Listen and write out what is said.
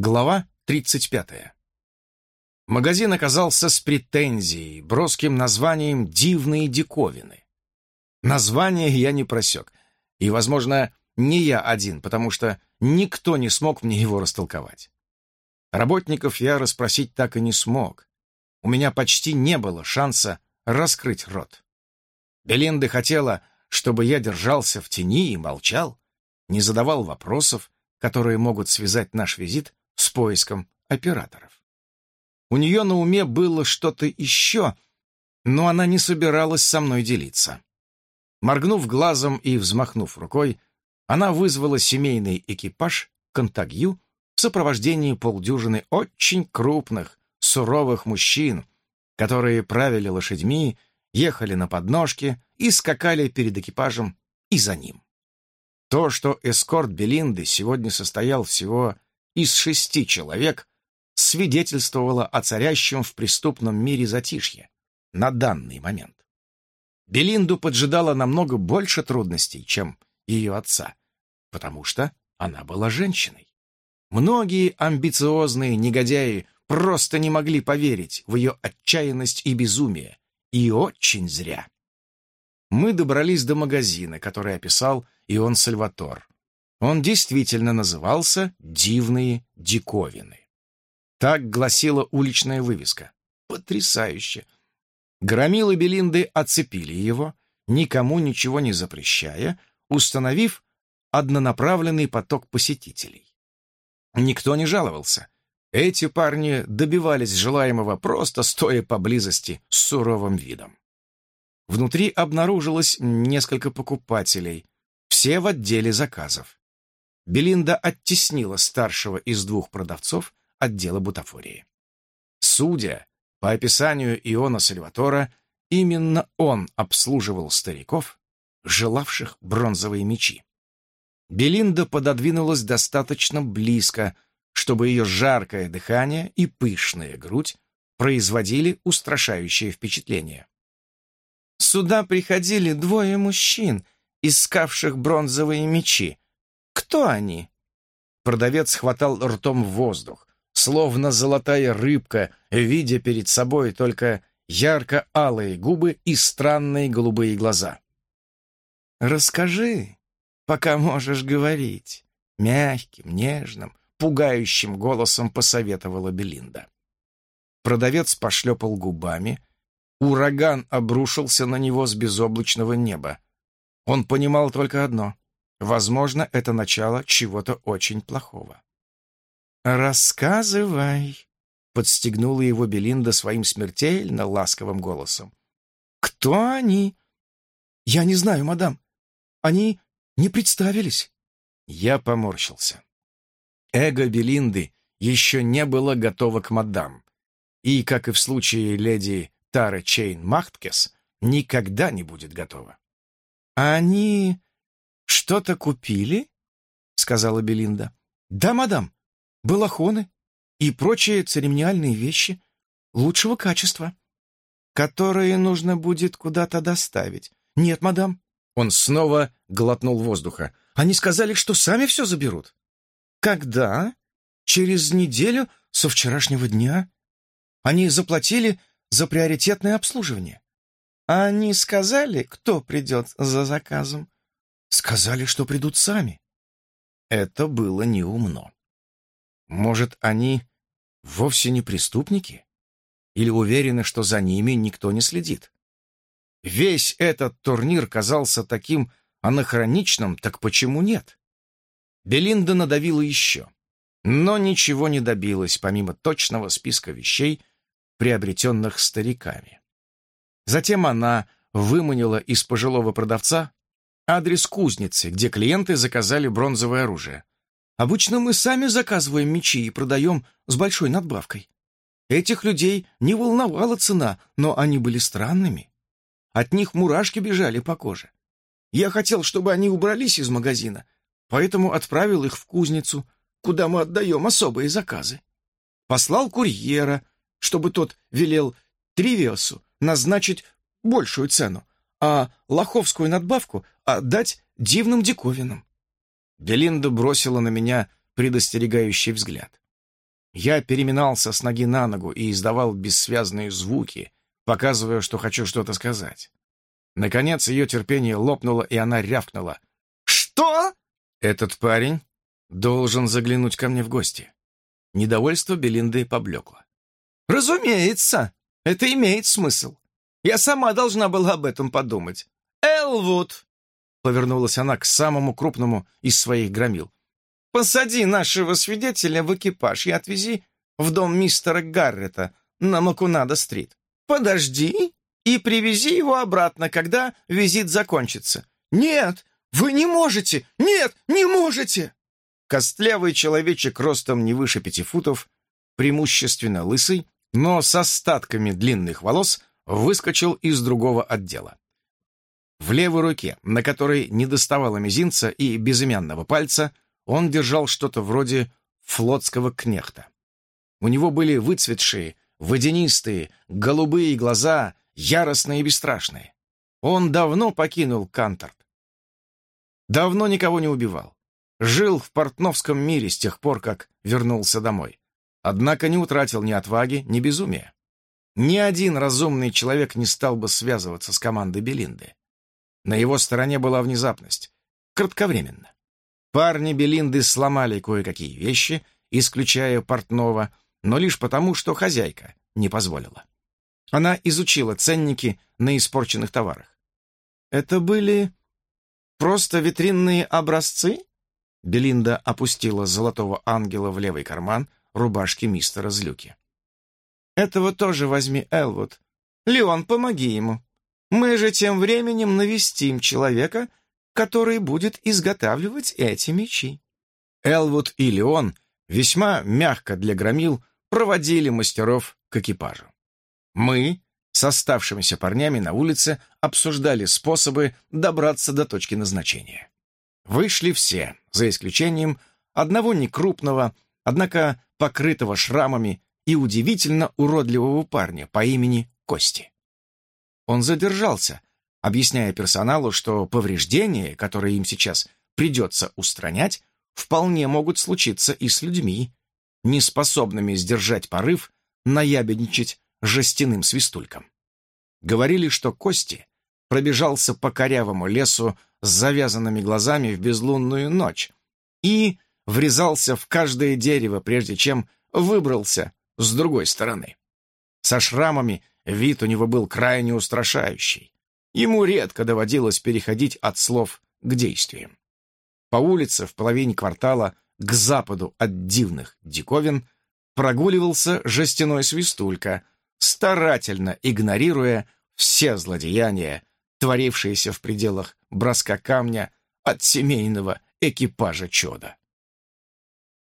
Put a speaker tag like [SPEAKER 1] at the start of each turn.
[SPEAKER 1] Глава 35. Магазин оказался с претензией, броским названием «Дивные диковины». Название я не просек, и, возможно, не я один, потому что никто не смог мне его растолковать. Работников я расспросить так и не смог. У меня почти не было шанса раскрыть рот. Белинда хотела, чтобы я держался в тени и молчал, не задавал вопросов, которые могут связать наш визит с поиском операторов. У нее на уме было что-то еще, но она не собиралась со мной делиться. Моргнув глазом и взмахнув рукой, она вызвала семейный экипаж «Контагью» в сопровождении полдюжины очень крупных, суровых мужчин, которые правили лошадьми, ехали на подножке и скакали перед экипажем и за ним. То, что эскорт Белинды сегодня состоял всего из шести человек свидетельствовало о царящем в преступном мире затишье на данный момент. Белинду поджидало намного больше трудностей, чем ее отца, потому что она была женщиной. Многие амбициозные негодяи просто не могли поверить в ее отчаянность и безумие, и очень зря. Мы добрались до магазина, который описал Ион Сальватор, он действительно назывался «Дивные диковины». Так гласила уличная вывеска. Потрясающе! Громилы Белинды оцепили его, никому ничего не запрещая, установив однонаправленный поток посетителей. Никто не жаловался. Эти парни добивались желаемого просто стоя поблизости с суровым видом. Внутри обнаружилось несколько покупателей, все в отделе заказов. Белинда оттеснила старшего из двух продавцов отдела бутафории. Судя по описанию Иона Сальватора, именно он обслуживал стариков, желавших бронзовые мечи. Белинда пододвинулась достаточно близко, чтобы ее жаркое дыхание и пышная грудь производили устрашающее впечатление. «Сюда приходили двое мужчин, искавших бронзовые мечи», кто они?» Продавец хватал ртом воздух, словно золотая рыбка, видя перед собой только ярко-алые губы и странные голубые глаза. «Расскажи, пока можешь говорить», — мягким, нежным, пугающим голосом посоветовала Белинда. Продавец пошлепал губами. Ураган обрушился на него с безоблачного неба. Он понимал только одно Возможно, это начало чего-то очень плохого. «Рассказывай», — подстегнула его Белинда своим смертельно ласковым голосом. «Кто они?» «Я не знаю, мадам. Они не представились». Я поморщился. Эго Белинды еще не было готово к мадам, и, как и в случае леди Тары Чейн Махткес, никогда не будет готова. «Они «Что-то купили?» — сказала Белинда. «Да, мадам, балахоны и прочие церемониальные вещи лучшего качества, которые нужно будет куда-то доставить. Нет, мадам». Он снова глотнул воздуха. «Они сказали, что сами все заберут». «Когда?» «Через неделю со вчерашнего дня. Они заплатили за приоритетное обслуживание». «Они сказали, кто придет за заказом?» Сказали, что придут сами. Это было неумно. Может, они вовсе не преступники? Или уверены, что за ними никто не следит? Весь этот турнир казался таким анахроничным, так почему нет? Белинда надавила еще, но ничего не добилась, помимо точного списка вещей, приобретенных стариками. Затем она выманила из пожилого продавца Адрес кузницы, где клиенты заказали бронзовое оружие. Обычно мы сами заказываем мечи и продаем с большой надбавкой. Этих людей не волновала цена, но они были странными. От них мурашки бежали по коже. Я хотел, чтобы они убрались из магазина, поэтому отправил их в кузницу, куда мы отдаем особые заказы. Послал курьера, чтобы тот велел Тривиосу назначить большую цену, а лоховскую надбавку отдать дивным диковинам. Белинда бросила на меня предостерегающий взгляд. Я переминался с ноги на ногу и издавал бессвязные звуки, показывая, что хочу что-то сказать. Наконец ее терпение лопнуло, и она рявкнула. «Что?» «Этот парень должен заглянуть ко мне в гости». Недовольство Белинды поблекло. «Разумеется, это имеет смысл. Я сама должна была об этом подумать. Элвуд!» Повернулась она к самому крупному из своих громил. «Посади нашего свидетеля в экипаж и отвези в дом мистера Гаррета на Макунада-стрит. Подожди и привези его обратно, когда визит закончится. Нет, вы не можете! Нет, не можете!» Костлявый человечек ростом не выше пяти футов, преимущественно лысый, но с остатками длинных волос, выскочил из другого отдела. В левой руке, на которой не доставало мизинца и безымянного пальца, он держал что-то вроде флотского кнехта. У него были выцветшие, водянистые, голубые глаза, яростные и бесстрашные. Он давно покинул Канторт. Давно никого не убивал. Жил в портновском мире с тех пор, как вернулся домой. Однако не утратил ни отваги, ни безумия. Ни один разумный человек не стал бы связываться с командой Белинды. На его стороне была внезапность. Кратковременно. Парни Белинды сломали кое-какие вещи, исключая портного, но лишь потому, что хозяйка не позволила. Она изучила ценники на испорченных товарах. «Это были просто витринные образцы?» Белинда опустила золотого ангела в левый карман рубашки мистера Злюки. «Этого тоже возьми, Элвуд. Леон, помоги ему. Мы же тем временем навестим человека, который будет изготавливать эти мечи». Элвуд и Леон весьма мягко для громил проводили мастеров к экипажу. Мы с оставшимися парнями на улице обсуждали способы добраться до точки назначения. Вышли все, за исключением одного некрупного, однако покрытого шрамами и удивительно уродливого парня по имени Кости. Он задержался, объясняя персоналу, что повреждения, которые им сейчас придется устранять, вполне могут случиться и с людьми, неспособными сдержать порыв наябедничать жестяным свистульком. Говорили, что Кости пробежался по корявому лесу с завязанными глазами в безлунную ночь и врезался в каждое дерево, прежде чем выбрался с другой стороны. Со шрамами вид у него был крайне устрашающий. Ему редко доводилось переходить от слов к действиям. По улице в половине квартала к западу от дивных диковин прогуливался жестяной свистулька, старательно игнорируя все злодеяния, творившиеся в пределах броска камня от семейного экипажа чода.